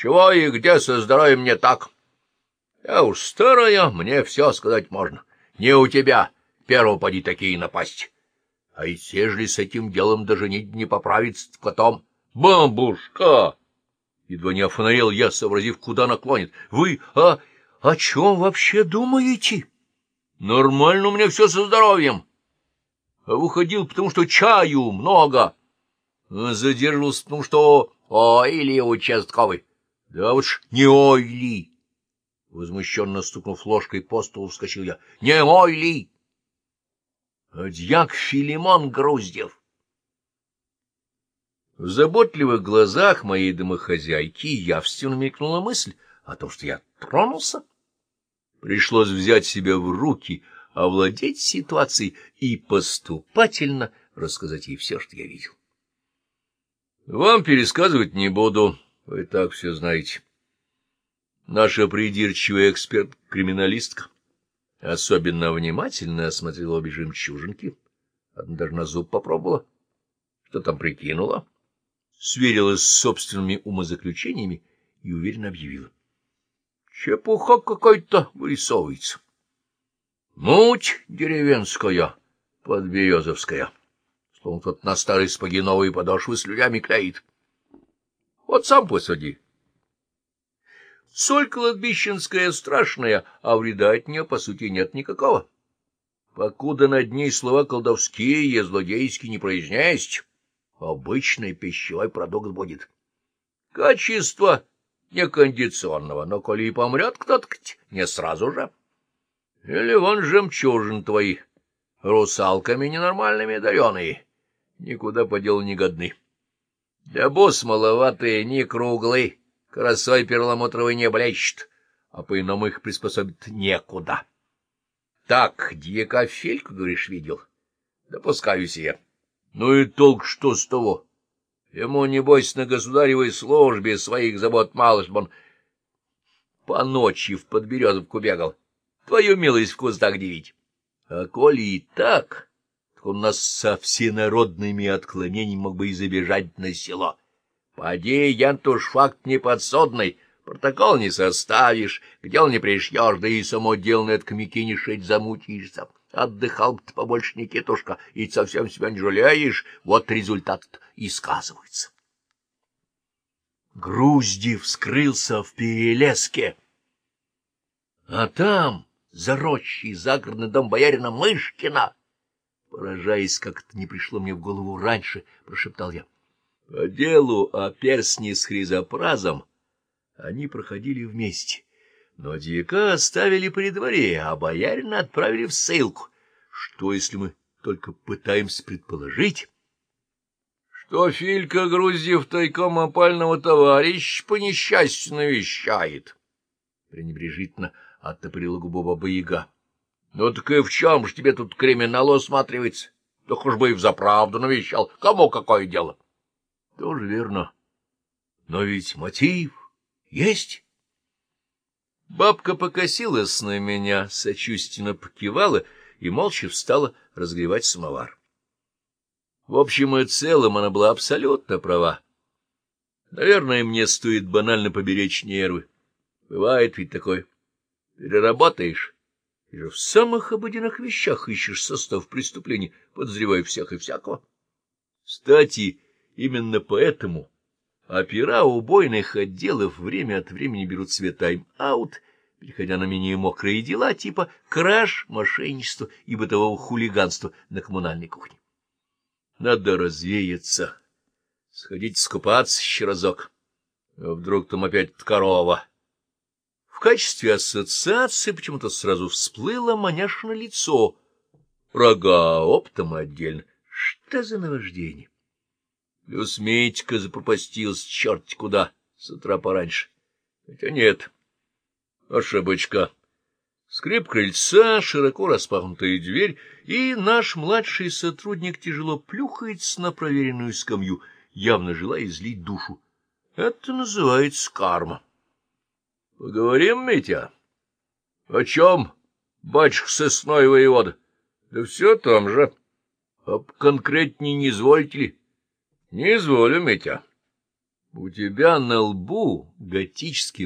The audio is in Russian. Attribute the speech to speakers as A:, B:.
A: Чего и где со здоровьем не так? Я уж старая, мне все сказать можно. Не у тебя, первого поди такие напасть. А и ежели с этим делом даже не, не поправится, потом... Бамбушка! Едва не офонарел я, сообразив, куда наклонит. Вы о, о чем вообще думаете? Нормально у меня все со здоровьем. А выходил, потому что чаю много. Задержался, потому что... Ой, или участковый. Да уж не ой ли. Возмущенно стукнув ложкой по столу, вскочил я. Не ой ли. А дьяк Филимон Груздев. В заботливых глазах моей домохозяйки явственно мелькнула мысль о том, что я тронулся. Пришлось взять себя в руки, овладеть ситуацией и поступательно рассказать ей все, что я видел. Вам пересказывать не буду, вы так все знаете. Наша придирчивая эксперт-криминалистка особенно внимательно осмотрела обе жемчужинки, одна даже на зуб попробовала, что там прикинула, сверилась с собственными умозаключениями и уверенно объявила. Чепуха какой-то вырисовывается. Муть деревенская, подберезовская, словно тот на старой спаги новые подошвы с людьми клеит. Вот сам посади. Соль кладбищенская страшная, а вреда от нее, по сути, нет никакого. Покуда над ней слова колдовские, злодейские не произнесть, обычный пищевой продукт будет. Качество некондиционного, но коли и помрет кто-то, не сразу же. Или вон жемчужин твои, русалками ненормальными дареные, никуда по делу не годны. Да босс маловатые, не круглый, красой перламутровой не блещет, а по-иному их приспособить некуда. Так, дьякофельку, говоришь, видел? Допускаюсь я. Ну и толк что с того? Ему, небось, на государевой службе своих забот мало, чтобы он по ночи в Подберезовку бегал. Твою милость в кустах девить. А коли и так, то он нас со всенародными отклонениями мог бы и забежать на село. Поди, янтуш факт неподсудный, протокол не составишь, к делу не пришьешь, да и само дело на это камики шить замутишься. Отдыхал-то побольше, Никитушка, и совсем себя не жалеешь, вот результат и сказывается. Груздев скрылся в перелеске, а там, за рощей, загородный дом боярина Мышкина, поражаясь, как это не пришло мне в голову раньше, прошептал я. По делу о персне с хризопразом они проходили вместе. Но дьяка оставили при дворе, а боярина отправили в ссылку. Что, если мы только пытаемся предположить, что Филька Груздев тайком опального товарища по несчастью навещает? Пренебрежительно оттопырила губу баба-яга. — Ну так и в чем же тебе тут криминал осматривается? Да уж бы и взаправду навещал. Кому какое дело? — Тоже верно. Но ведь мотив есть. Бабка покосилась на меня, сочувственно покивала и молча встала разгревать самовар. В общем и целом она была абсолютно права. Наверное, мне стоит банально поберечь нервы. Бывает ведь такое. Переработаешь, и же в самых обыденных вещах ищешь состав преступлений, подозревая всех и всякого. Кстати, именно поэтому Опера убойных отделов время от времени берут себе тайм-аут, переходя на менее мокрые дела, типа краж, мошенничества и бытового хулиганства на коммунальной кухне. Надо развеяться, сходить скупаться еще разок. А вдруг там опять корова? В качестве ассоциации почему-то сразу всплыло маняшное лицо. Рога оптом отдельно. Что за наваждение? Плюс Митька запропастился черт куда с утра пораньше. Хотя нет, ошибочка. Скрип крыльца, широко распахнутая дверь, и наш младший сотрудник тяжело плюхается на проверенную скамью, явно желая излить душу. Это называется карма. — Поговорим, Митя? — О чем, батюшка сосной воевода? — Да все там же. — А конкретнее не извольте ли? — Не изволю, Митя. У тебя на лбу готический